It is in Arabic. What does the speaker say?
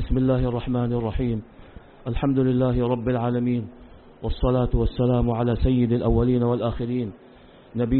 بسم الله الرحمن الرحيم. الحمد لله رب العالمين والصلاة والسلام على سيد الأولين والآخرين نبي